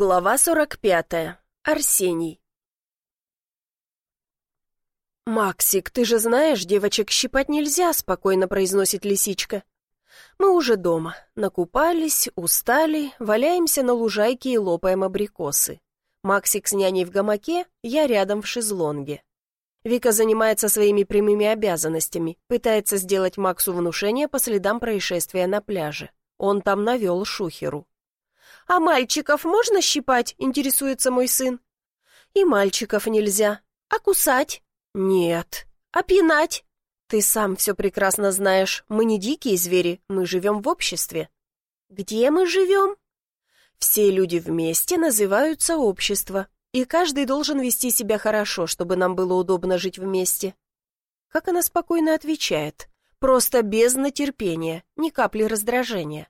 Глава 45. Арсений. «Максик, ты же знаешь, девочек щипать нельзя», — спокойно произносит лисичка. «Мы уже дома. Накупались, устали, валяемся на лужайке и лопаем абрикосы. Максик с няней в гамаке, я рядом в шезлонге. Вика занимается своими прямыми обязанностями, пытается сделать Максу внушение по следам происшествия на пляже. Он там навел шухеру. «А мальчиков можно щипать?» — интересуется мой сын. «И мальчиков нельзя. А кусать?» «Нет». «А пинать?» «Ты сам все прекрасно знаешь. Мы не дикие звери, мы живем в обществе». «Где мы живем?» «Все люди вместе называются общество, и каждый должен вести себя хорошо, чтобы нам было удобно жить вместе». Как она спокойно отвечает. Просто без натерпения, ни капли раздражения.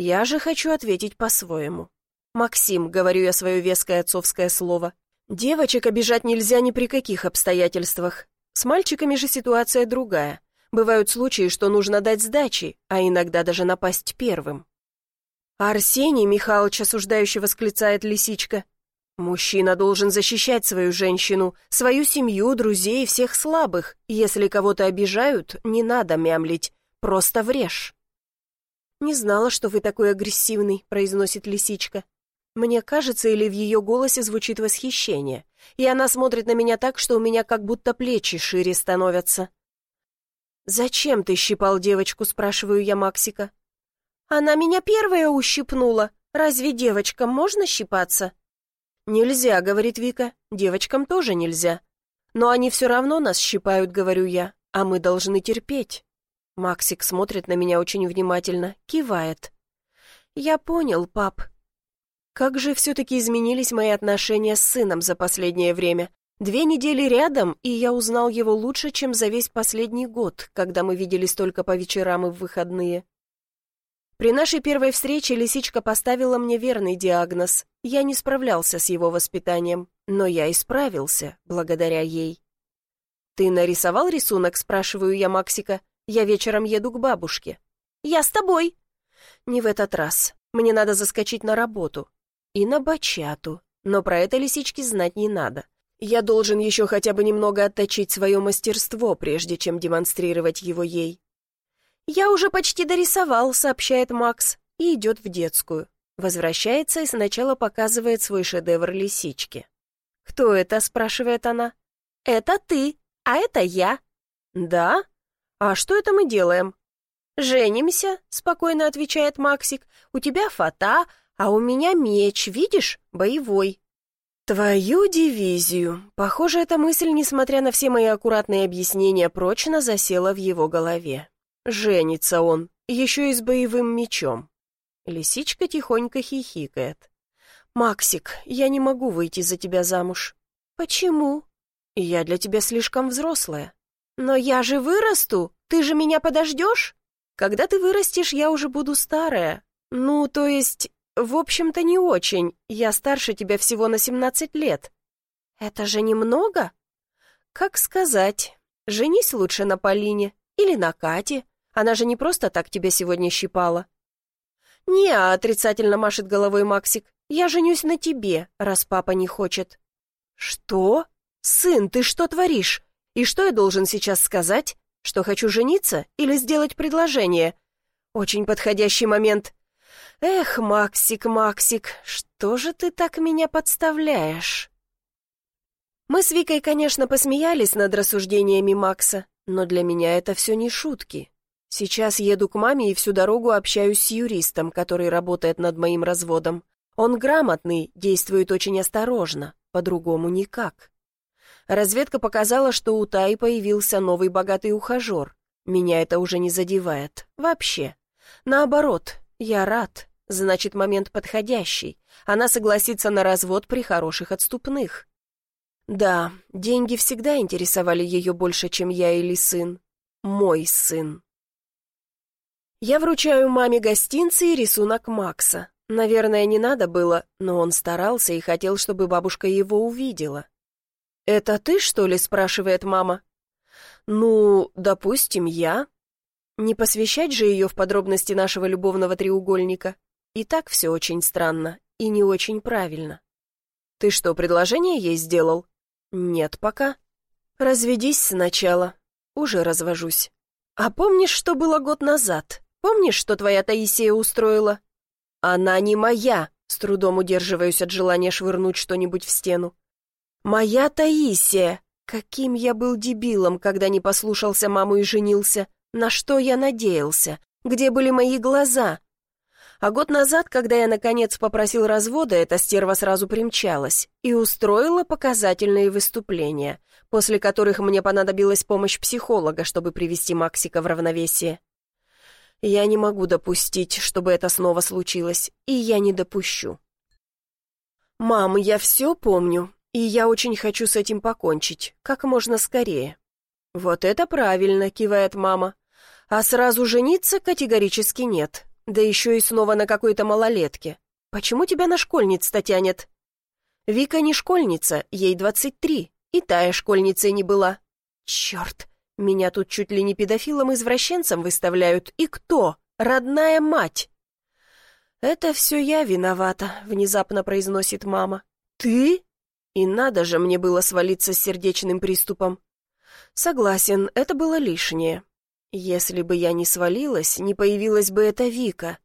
Я же хочу ответить по-своему. «Максим», — говорю я свое веское отцовское слово, «девочек обижать нельзя ни при каких обстоятельствах. С мальчиками же ситуация другая. Бывают случаи, что нужно дать сдачи, а иногда даже напасть первым». «Арсений Михайлович осуждающе восклицает лисичка. Мужчина должен защищать свою женщину, свою семью, друзей всех слабых. Если кого-то обижают, не надо мямлить, просто врежь». «Не знала, что вы такой агрессивный», — произносит лисичка. Мне кажется, или в ее голосе звучит восхищение, и она смотрит на меня так, что у меня как будто плечи шире становятся. «Зачем ты щипал девочку?» — спрашиваю я Максика. «Она меня первая ущипнула. Разве девочкам можно щипаться?» «Нельзя», — говорит Вика, — «девочкам тоже нельзя». «Но они все равно нас щипают», — говорю я, — «а мы должны терпеть». Максик смотрит на меня очень внимательно, кивает. «Я понял, пап. Как же все-таки изменились мои отношения с сыном за последнее время. Две недели рядом, и я узнал его лучше, чем за весь последний год, когда мы виделись только по вечерам и в выходные. При нашей первой встрече лисичка поставила мне верный диагноз. Я не справлялся с его воспитанием, но я исправился, благодаря ей. «Ты нарисовал рисунок?» – спрашиваю я Максика. Я вечером еду к бабушке. Я с тобой. Не в этот раз. Мне надо заскочить на работу. И на бачату. Но про это лисички знать не надо. Я должен еще хотя бы немного отточить свое мастерство, прежде чем демонстрировать его ей. «Я уже почти дорисовал», — сообщает Макс, и идет в детскую. Возвращается и сначала показывает свой шедевр лисички. «Кто это?» — спрашивает она. «Это ты, а это я». «Да? «А что это мы делаем?» «Женимся», — спокойно отвечает Максик. «У тебя фата, а у меня меч, видишь, боевой». «Твою дивизию!» Похоже, эта мысль, несмотря на все мои аккуратные объяснения, прочно засела в его голове. Женится он, еще и с боевым мечом. Лисичка тихонько хихикает. «Максик, я не могу выйти за тебя замуж». «Почему?» «Я для тебя слишком взрослая». «Но я же вырасту! Ты же меня подождешь? Когда ты вырастешь, я уже буду старая. Ну, то есть, в общем-то, не очень. Я старше тебя всего на 17 лет». «Это же немного?» «Как сказать. Женись лучше на Полине или на Кате. Она же не просто так тебя сегодня щипала». «Не, отрицательно машет головой Максик. Я женюсь на тебе, раз папа не хочет». «Что? Сын, ты что творишь? И что я должен сейчас сказать? Что хочу жениться или сделать предложение? Очень подходящий момент. Эх, Максик, Максик, что же ты так меня подставляешь? Мы с Викой, конечно, посмеялись над рассуждениями Макса, но для меня это все не шутки. Сейчас еду к маме и всю дорогу общаюсь с юристом, который работает над моим разводом. Он грамотный, действует очень осторожно, по-другому никак. Разведка показала, что у Таи появился новый богатый ухажер. Меня это уже не задевает. Вообще. Наоборот, я рад. Значит, момент подходящий. Она согласится на развод при хороших отступных. Да, деньги всегда интересовали ее больше, чем я или сын. Мой сын. Я вручаю маме гостинцы и рисунок Макса. Наверное, не надо было, но он старался и хотел, чтобы бабушка его увидела. «Это ты, что ли?» — спрашивает мама. «Ну, допустим, я». Не посвящать же ее в подробности нашего любовного треугольника. И так все очень странно. и не очень правильно. Ты что, предложение ей сделал? Нет пока. Разведись сначала. Уже развожусь. А помнишь, что было год назад? Помнишь, что твоя Таисия устроила? Она не моя, с трудом удерживаюсь от желания швырнуть что-нибудь в стену. Моя Таисия! Каким я был дебилом, когда не послушался маму и женился. На что я надеялся? Где были мои глаза? А год назад, когда я наконец попросил развода, эта стерва сразу примчалась и устроила показательные выступления, после которых мне понадобилась помощь психолога, чтобы привести Максика в равновесие. Я не могу допустить, чтобы это снова случилось, и я не допущу. «Мам, я все помню, и я очень хочу с этим покончить, как можно скорее». «Вот это правильно», — кивает мама. «А сразу жениться категорически нет, да еще и снова на какой-то малолетке. Почему тебя на школьниц-то тянет?» «Вика не школьница, ей двадцать три, и тая школьницей не была». «Черт, меня тут чуть ли не педофилом-извращенцем выставляют. И кто? Родная мать!» «Это все я виновата», — внезапно произносит мама. «Ты?» И надо же мне было свалиться с сердечным приступом. Согласен, это было лишнее. Если бы я не свалилась, не появилась бы эта Вика.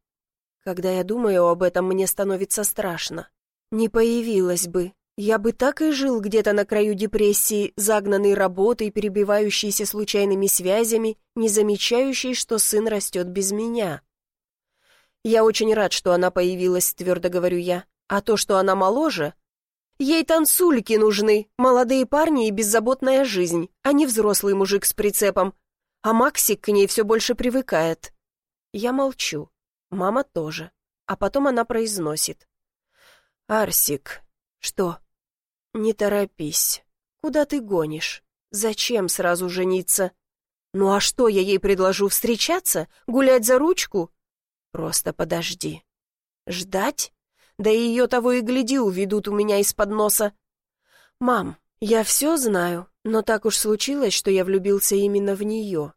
Когда я думаю об этом, мне становится страшно. Не появилась бы. Я бы так и жил где-то на краю депрессии, загнанный работой, перебивающийся случайными связями, не замечающий, что сын растет без меня. Я очень рад, что она появилась, твердо говорю я. А то, что она моложе... Ей танцульки нужны, молодые парни и беззаботная жизнь, а не взрослый мужик с прицепом, а Максик к ней все больше привыкает. Я молчу. Мама тоже. А потом она произносит. «Арсик, что?» «Не торопись. Куда ты гонишь? Зачем сразу жениться? Ну а что я ей предложу, встречаться? Гулять за ручку? Просто подожди. Ждать? Да и ее того и гляди уведут у меня из-под носа. Мам, я все знаю, но так уж случилось, что я влюбился именно в нее.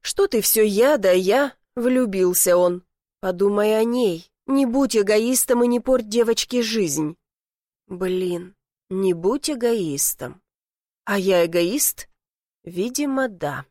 Что ты все я да я? Влюбился он. Подумай о ней. Не будь эгоистом и не порть девочке жизнь. Блин, не будь эгоистом. А я эгоист? Видимо, да.